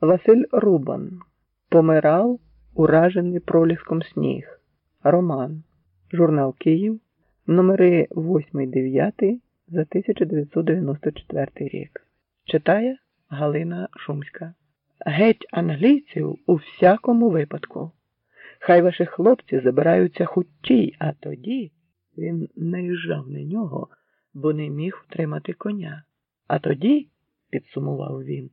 Василь Рубан помирав, уражений проліском сніг. Роман. Журнал Київ. Номери 8-9 за 1994 рік. Читає Галина Шумська. Геть англійців у всякому випадку. Хай ваші хлопці забираються хутчій, а тоді він наїжджав на нього, бо не міг втримати коня. А тоді, підсумував він,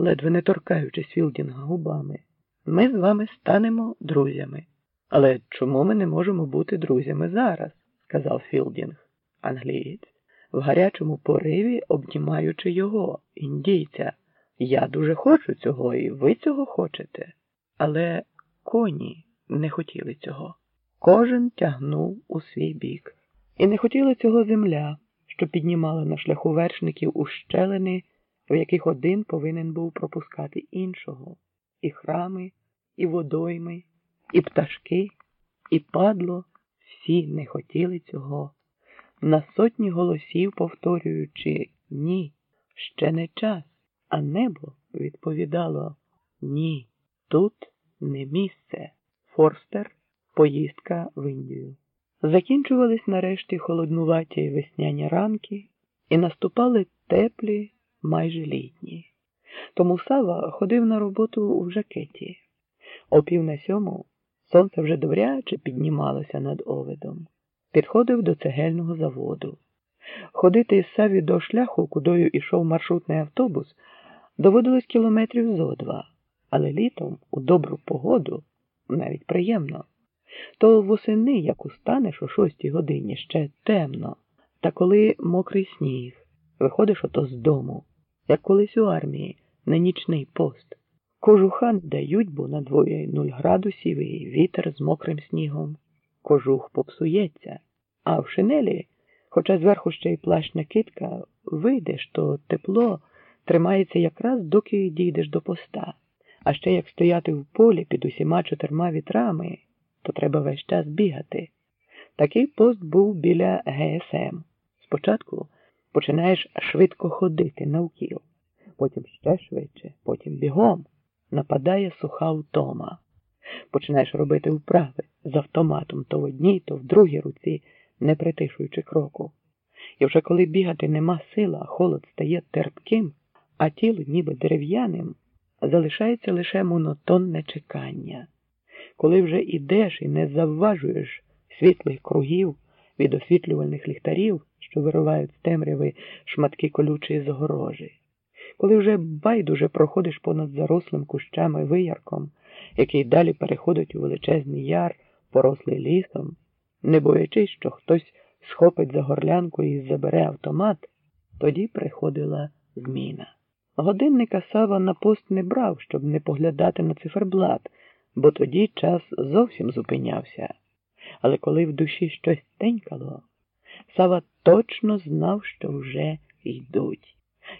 ледве не торкаючись Філдінга губами, ми з вами станемо друзями. Але чому ми не можемо бути друзями зараз? сказав Філдінг, англієць, в гарячому пориві обнімаючи його, індійця. Я дуже хочу цього, і ви цього хочете. Але коні не хотіли цього. Кожен тягнув у свій бік. І не хотіла цього земля, що піднімала на шляху вершників ущелини, в яких один повинен був пропускати іншого, і храми, і водойми, і пташки, і падло всі не хотіли цього, на сотні голосів повторюючи ні, ще не час, а небо відповідало ні, тут не місце. Форстер, поїздка в Індію. Закінчувались нарешті холоднуваті весняні ранки і наступали теплі, майже літні. Тому Сава ходив на роботу в жакеті. О пів на сьому сонце вже добряче піднімалося над овидом. Підходив до цегельного заводу. Ходити із Саві до шляху, кудою ішов маршрутний автобус, доводилось кілометрів зо два, але літом, у добру погоду, навіть приємно. То восени, як устанеш о шостій годині, ще темно, та коли мокрий сніг, виходиш ото з дому, як колись у армії, на нічний пост. Кожуха не дають, бо на двоє нуль градусів і вітер з мокрим снігом. Кожух попсується, а в шинелі, хоча зверху ще й плащ накидка, вийдеш, то тепло тримається якраз доки дійдеш до поста. А ще як стояти в полі під усіма чотирма вітрами, то треба весь час бігати. Такий пост був біля ГСМ. Спочатку починаєш швидко ходити навкіл, потім ще швидше, потім бігом. Нападає суха втома. Починаєш робити вправи з автоматом то в одній, то в другій руці, не притишуючи кроку. І вже коли бігати нема сила, холод стає терпким, а тіло ніби дерев'яним залишається лише монотонне чекання. Коли вже ідеш і не завважуєш світлих кругів від освітлювальних ліхтарів, що виривають з темряви шматки колючої загорожі, коли вже байдуже проходиш понад зарослим кущами виярком, який далі переходить у величезний яр, порослий лісом, не боячись, що хтось схопить за горлянку і забере автомат, тоді приходила зміна. Годинника Сава на пост не брав, щоб не поглядати на циферблат, бо тоді час зовсім зупинявся. Але коли в душі щось тенькало, Сава точно знав, що вже йдуть.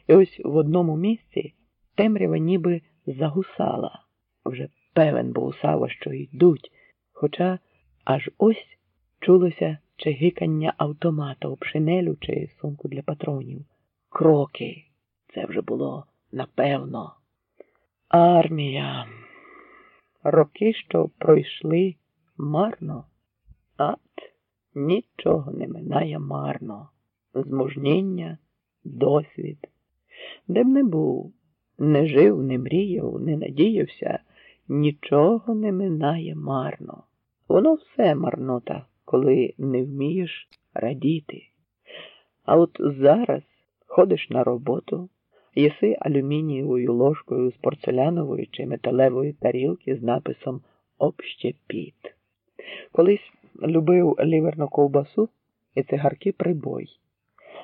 І ось в одному місці темрява ніби загусала. Вже певен був Сава, що йдуть, хоча аж ось чулося чигикання автомата об шинелю чи сумку для патронів. Кроки. Це вже було напевно. Армія. Роки, що пройшли марно, ат нічого не минає марно. Змужніння, досвід. Де б не був, не жив, не мріяв, не надіявся, нічого не минає марно. Воно все марнота, коли не вмієш радіти. А от зараз ходиш на роботу їси алюмінієвою ложкою з порцелянової чи металевої тарілки з написом Общепіт. Колись любив ліверну ковбасу і цигарки прибой,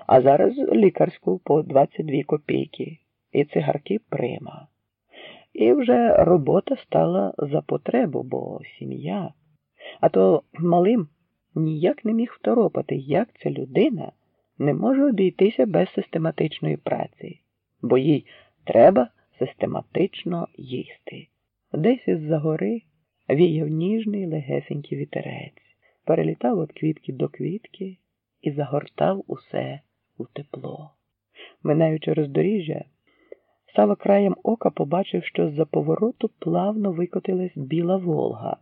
а зараз лікарську по 22 копійки і цигарки прима. І вже робота стала за потребу, бо сім'я. А то малим ніяк не міг второпати, як ця людина не може обійтися без систематичної праці бо їй треба систематично їсти. Десь із за гори віяв ніжний легесенький вітерець, перелітав від квітки до квітки і загортав усе у тепло. Минаючи роздоріжжя, Сава краєм ока побачив, що з-за повороту плавно викотилась біла Волга.